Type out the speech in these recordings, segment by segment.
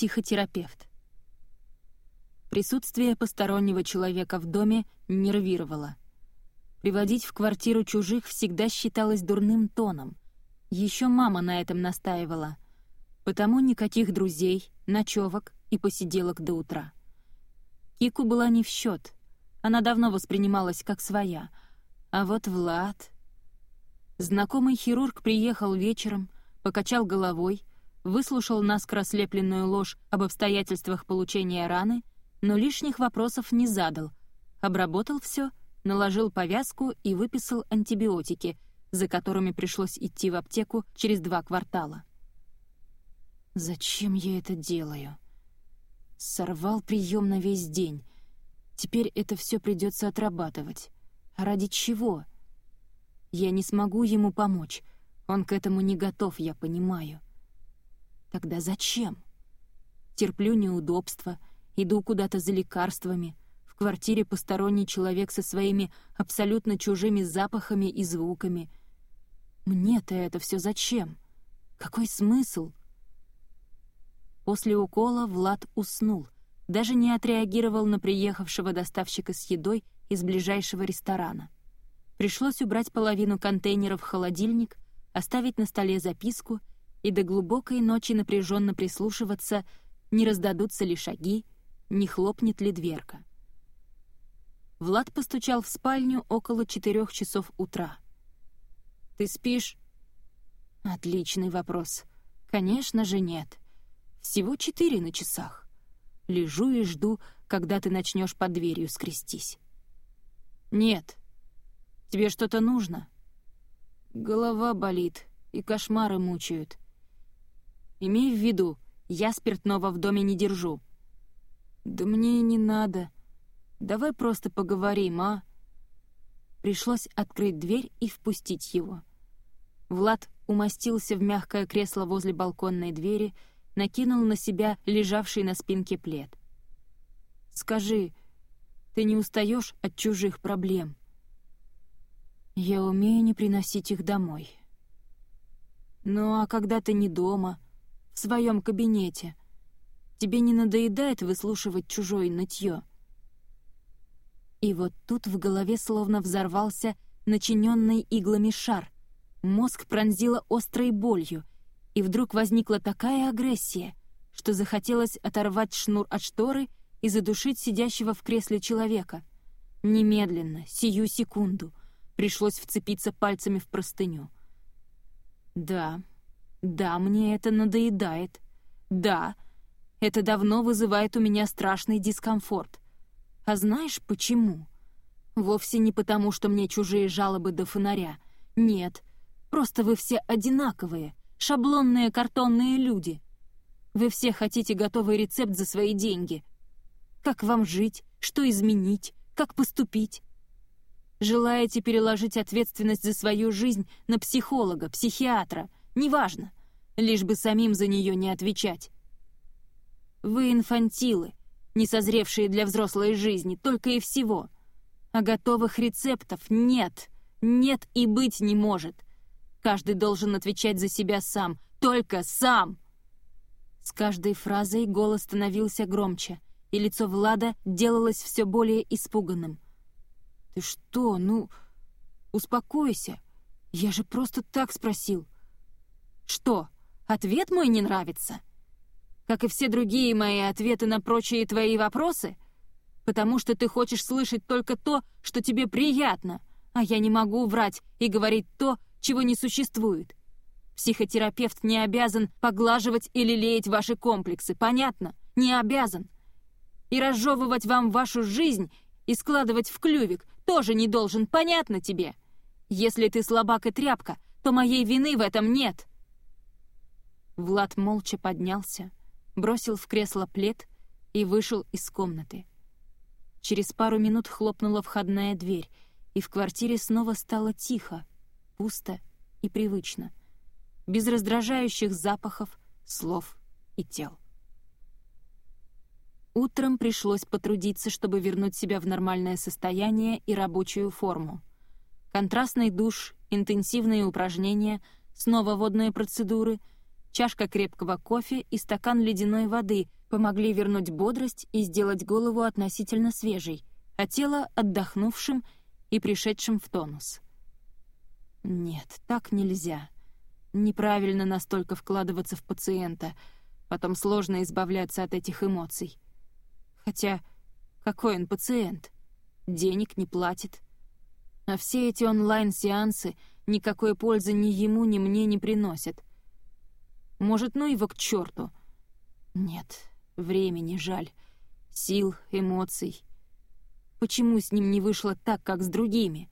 психотерапевт. Присутствие постороннего человека в доме нервировало. Приводить в квартиру чужих всегда считалось дурным тоном. Еще мама на этом настаивала. Потому никаких друзей, ночевок и посиделок до утра. Кику была не в счет. Она давно воспринималась как своя. А вот Влад... Знакомый хирург приехал вечером, покачал головой, выслушал наскоро слепленную ложь об обстоятельствах получения раны, но лишних вопросов не задал, обработал все, наложил повязку и выписал антибиотики, за которыми пришлось идти в аптеку через два квартала. «Зачем я это делаю?» Сорвал прием на весь день. Теперь это все придется отрабатывать. А ради чего? Я не смогу ему помочь. Он к этому не готов, я понимаю. Тогда зачем? Терплю неудобства, иду куда-то за лекарствами. В квартире посторонний человек со своими абсолютно чужими запахами и звуками. Мне-то это все зачем? Какой смысл? После укола Влад уснул, даже не отреагировал на приехавшего доставщика с едой из ближайшего ресторана. Пришлось убрать половину контейнера в холодильник, оставить на столе записку и до глубокой ночи напряженно прислушиваться, не раздадутся ли шаги, не хлопнет ли дверка. Влад постучал в спальню около четырех часов утра. «Ты спишь?» «Отличный вопрос. Конечно же нет. Всего четыре на часах. Лежу и жду, когда ты начнешь под дверью скрестись». «Нет. Тебе что-то нужно?» «Голова болит, и кошмары мучают. Имей в виду, я спиртного в доме не держу». «Да мне и не надо. Давай просто поговорим, а?» Пришлось открыть дверь и впустить его. Влад умостился в мягкое кресло возле балконной двери, накинул на себя лежавший на спинке плед. «Скажи, ты не устаешь от чужих проблем?» «Я умею не приносить их домой». «Ну а когда ты не дома?» В своем кабинете. Тебе не надоедает выслушивать чужое нытье?» И вот тут в голове словно взорвался начиненный иглами шар. Мозг пронзило острой болью, и вдруг возникла такая агрессия, что захотелось оторвать шнур от шторы и задушить сидящего в кресле человека. Немедленно, сию секунду, пришлось вцепиться пальцами в простыню. Да, да, мне это надоедает. Да, это давно вызывает у меня страшный дискомфорт. А знаешь почему? Вовсе не потому, что мне чужие жалобы до фонаря. Нет, просто вы все одинаковые, шаблонные картонные люди. Вы все хотите готовый рецепт за свои деньги. Как вам жить, что изменить, как поступить? Желаете переложить ответственность за свою жизнь на психолога, психиатра — Неважно, лишь бы самим за нее не отвечать. Вы инфантилы, не созревшие для взрослой жизни, только и всего. А готовых рецептов нет, нет и быть не может. Каждый должен отвечать за себя сам, только сам. С каждой фразой голос становился громче, и лицо Влада делалось все более испуганным. «Ты что, ну, успокойся. Я же просто так спросил. Что, ответ мой не нравится? Как и все другие мои ответы на прочие твои вопросы? Потому что ты хочешь слышать только то, что тебе приятно, а я не могу врать и говорить то, чего не существует. Психотерапевт не обязан поглаживать или леять ваши комплексы, понятно? Не обязан. И разжевывать вам вашу жизнь и складывать в клювик тоже не должен, понятно тебе? Если ты слабак и тряпка, то моей вины в этом нет. Влад молча поднялся, бросил в кресло плед и вышел из комнаты. Через пару минут хлопнула входная дверь, и в квартире снова стало тихо, пусто и привычно, без раздражающих запахов, слов и тел. Утром пришлось потрудиться, чтобы вернуть себя в нормальное состояние и рабочую форму. Контрастный душ, интенсивные упражнения, снова водные процедуры — чашка крепкого кофе и стакан ледяной воды помогли вернуть бодрость и сделать голову относительно свежей, а тело отдохнувшим и пришедшим в тонус. Нет, так нельзя. Неправильно настолько вкладываться в пациента, потом сложно избавляться от этих эмоций. Хотя, какой он пациент? Денег не платит. А все эти онлайн-сеансы никакой пользы ни ему, ни мне не приносят. Может, ну его к черту? Нет, времени жаль, сил, эмоций. Почему с ним не вышло так, как с другими?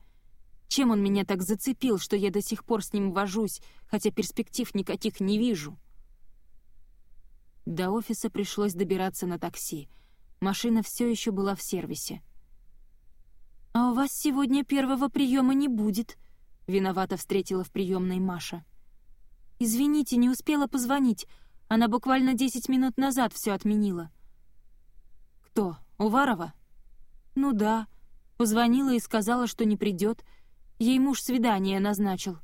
Чем он меня так зацепил, что я до сих пор с ним вожусь, хотя перспектив никаких не вижу? До офиса пришлось добираться на такси. Машина все еще была в сервисе. «А у вас сегодня первого приема не будет», — виновато встретила в приемной Маша. «Извините, не успела позвонить. Она буквально десять минут назад все отменила». «Кто? Уварова?» «Ну да. Позвонила и сказала, что не придет. Ей муж свидание назначил».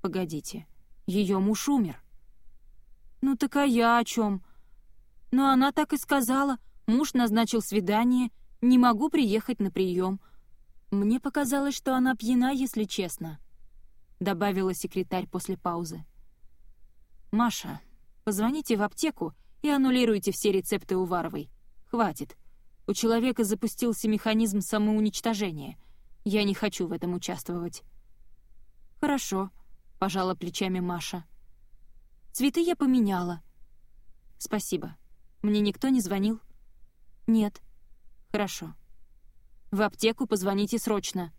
«Погодите, ее муж умер». «Ну так а я о чем?» «Ну она так и сказала. Муж назначил свидание. Не могу приехать на прием. Мне показалось, что она пьяна, если честно», — добавила секретарь после паузы. «Маша, позвоните в аптеку и аннулируйте все рецепты Уваровой. Хватит. У человека запустился механизм самоуничтожения. Я не хочу в этом участвовать». «Хорошо», — пожала плечами Маша. «Цветы я поменяла». «Спасибо. Мне никто не звонил?» «Нет». «Хорошо. В аптеку позвоните срочно».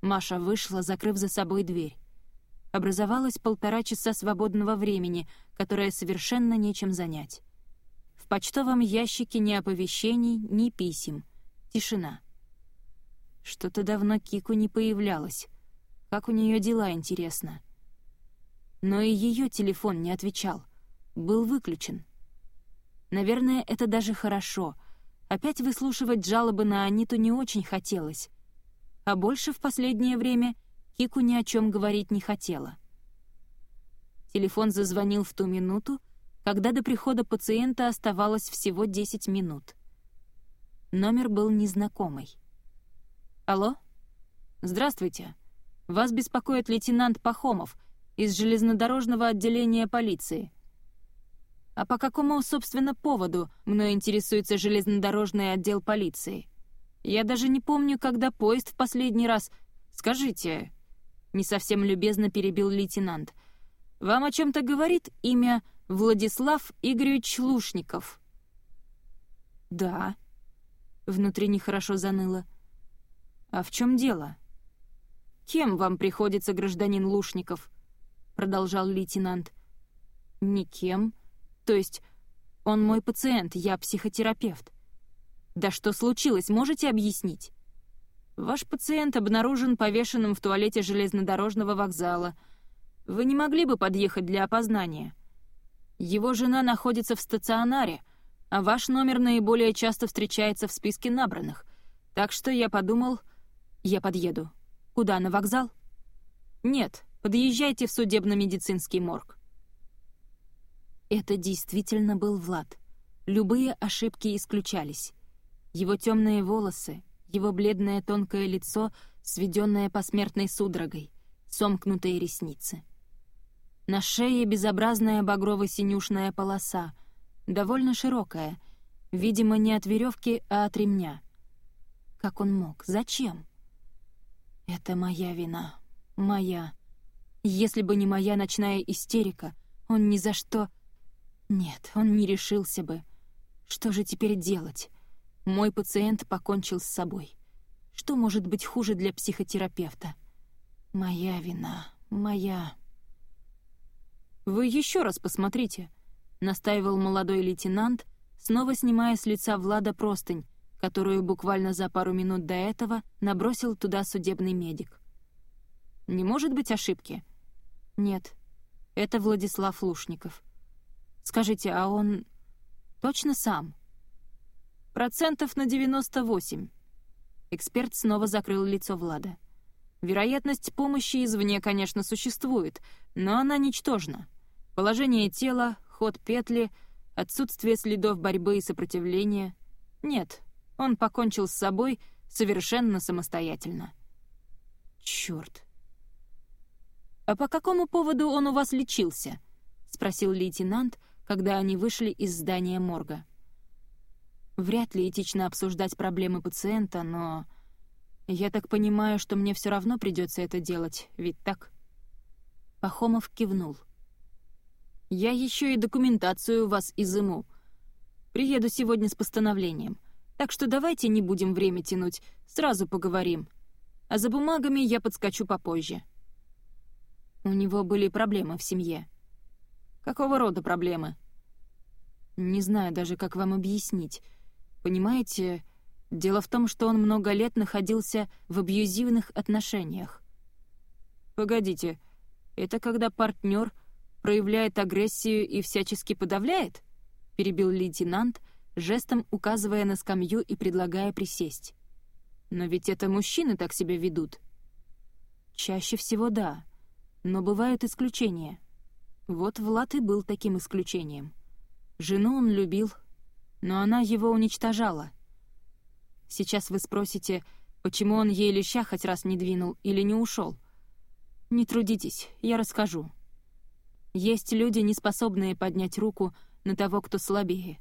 Маша вышла, закрыв за собой дверь. Образовалось полтора часа свободного времени, которое совершенно нечем занять. В почтовом ящике ни оповещений, ни писем. Тишина. Что-то давно Кику не появлялась. Как у нее дела, интересно. Но и ее телефон не отвечал. Был выключен. Наверное, это даже хорошо. Опять выслушивать жалобы на Аниту не очень хотелось. А больше в последнее время Кику ни о чем говорить не хотела. Телефон зазвонил в ту минуту, когда до прихода пациента оставалось всего 10 минут. Номер был незнакомый. «Алло? Здравствуйте. Вас беспокоит лейтенант Пахомов из железнодорожного отделения полиции. А по какому, собственно, поводу мной интересуется железнодорожный отдел полиции? Я даже не помню, когда поезд в последний раз... Скажите...» Не совсем любезно перебил лейтенант. «Вам о чем-то говорит имя Владислав Игоревич Лушников». «Да». Внутренне хорошо заныло. «А в чем дело?» «Кем вам приходится гражданин Лушников?» Продолжал лейтенант. «Никем. То есть он мой пациент, я психотерапевт. Да что случилось, можете объяснить?» «Ваш пациент обнаружен повешенным в туалете железнодорожного вокзала. Вы не могли бы подъехать для опознания?» Его жена находится в стационаре, а ваш номер наиболее часто встречается в списке набранных. Так что я подумал, я подъеду. Куда, на вокзал? Нет, подъезжайте в судебно-медицинский морг. Это действительно был Влад. Любые ошибки исключались. Его темные волосы, его бледное тонкое лицо, сведенное посмертной судорогой, сомкнутые ресницы — на шее безобразная багрово-синюшная полоса, довольно широкая, видимо, не от веревки, а от ремня. Как он мог? Зачем? Это моя вина. Моя. Если бы не моя ночная истерика, он ни за что... Нет, он не решился бы. Что же теперь делать? Мой пациент покончил с собой. Что может быть хуже для психотерапевта? Моя вина. Моя... «Вы еще раз посмотрите», — настаивал молодой лейтенант, снова снимая с лица Влада простынь, которую буквально за пару минут до этого набросил туда судебный медик. «Не может быть ошибки?» «Нет, это Владислав Лушников. Скажите, а он точно сам?» «Процентов на 98». Эксперт снова закрыл лицо Влада. Вероятность помощи извне, конечно, существует, но она ничтожна. Положение тела, ход петли, отсутствие следов борьбы и сопротивления. Нет, он покончил с собой совершенно самостоятельно. Чёрт. «А по какому поводу он у вас лечился?» — спросил лейтенант, когда они вышли из здания морга. Вряд ли этично обсуждать проблемы пациента, но... Я так понимаю, что мне все равно придется это делать, ведь так? Пахомов кивнул. Я еще и документацию вас изыму. Приеду сегодня с постановлением. Так что давайте не будем время тянуть, сразу поговорим. А за бумагами я подскочу попозже. У него были проблемы в семье. Какого рода проблемы? Не знаю даже, как вам объяснить. Понимаете, дело в том, что он много лет находился в абьюзивных отношениях. Погодите, это когда партнер проявляет агрессию и всячески подавляет?» — перебил лейтенант, жестом указывая на скамью и предлагая присесть. «Но ведь это мужчины так себя ведут». «Чаще всего да, но бывают исключения. Вот Влад и был таким исключением. Жену он любил, но она его уничтожала. Сейчас вы спросите, почему он ей леща хоть раз не двинул или не ушел. Не трудитесь, я расскажу. Есть люди, не способные поднять руку на того, кто слабее,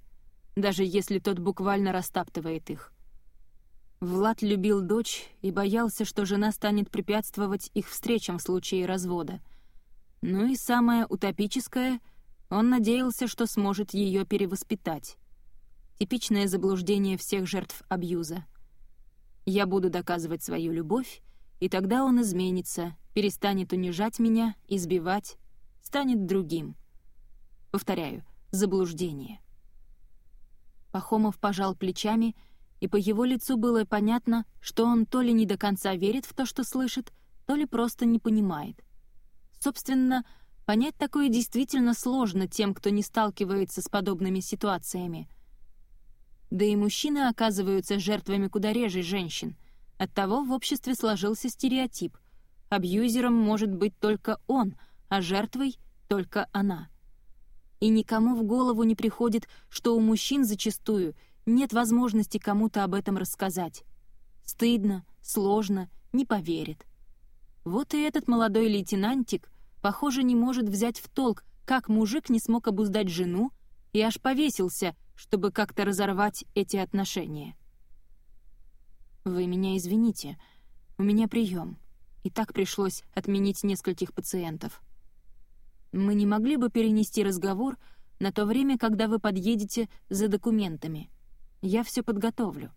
даже если тот буквально растаптывает их. Влад любил дочь и боялся, что жена станет препятствовать их встречам в случае развода. Ну и самое утопическое — он надеялся, что сможет ее перевоспитать. Типичное заблуждение всех жертв абьюза. «Я буду доказывать свою любовь, и тогда он изменится, перестанет унижать меня, избивать, станет другим. Повторяю, заблуждение. Пахомов пожал плечами, и по его лицу было понятно, что он то ли не до конца верит в то, что слышит, то ли просто не понимает. Собственно, понять такое действительно сложно тем, кто не сталкивается с подобными ситуациями. Да и мужчины оказываются жертвами куда реже женщин. Оттого в обществе сложился стереотип. Абьюзером может быть только он — а жертвой — только она. И никому в голову не приходит, что у мужчин зачастую нет возможности кому-то об этом рассказать. Стыдно, сложно, не поверит. Вот и этот молодой лейтенантик, похоже, не может взять в толк, как мужик не смог обуздать жену и аж повесился, чтобы как-то разорвать эти отношения. «Вы меня извините, у меня прием, и так пришлось отменить нескольких пациентов», мы не могли бы перенести разговор на то время, когда вы подъедете за документами. Я все подготовлю.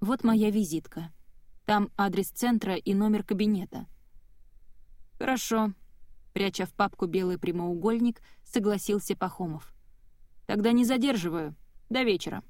Вот моя визитка. Там адрес центра и номер кабинета. Хорошо. Пряча в папку белый прямоугольник, согласился Пахомов. Тогда не задерживаю. До вечера.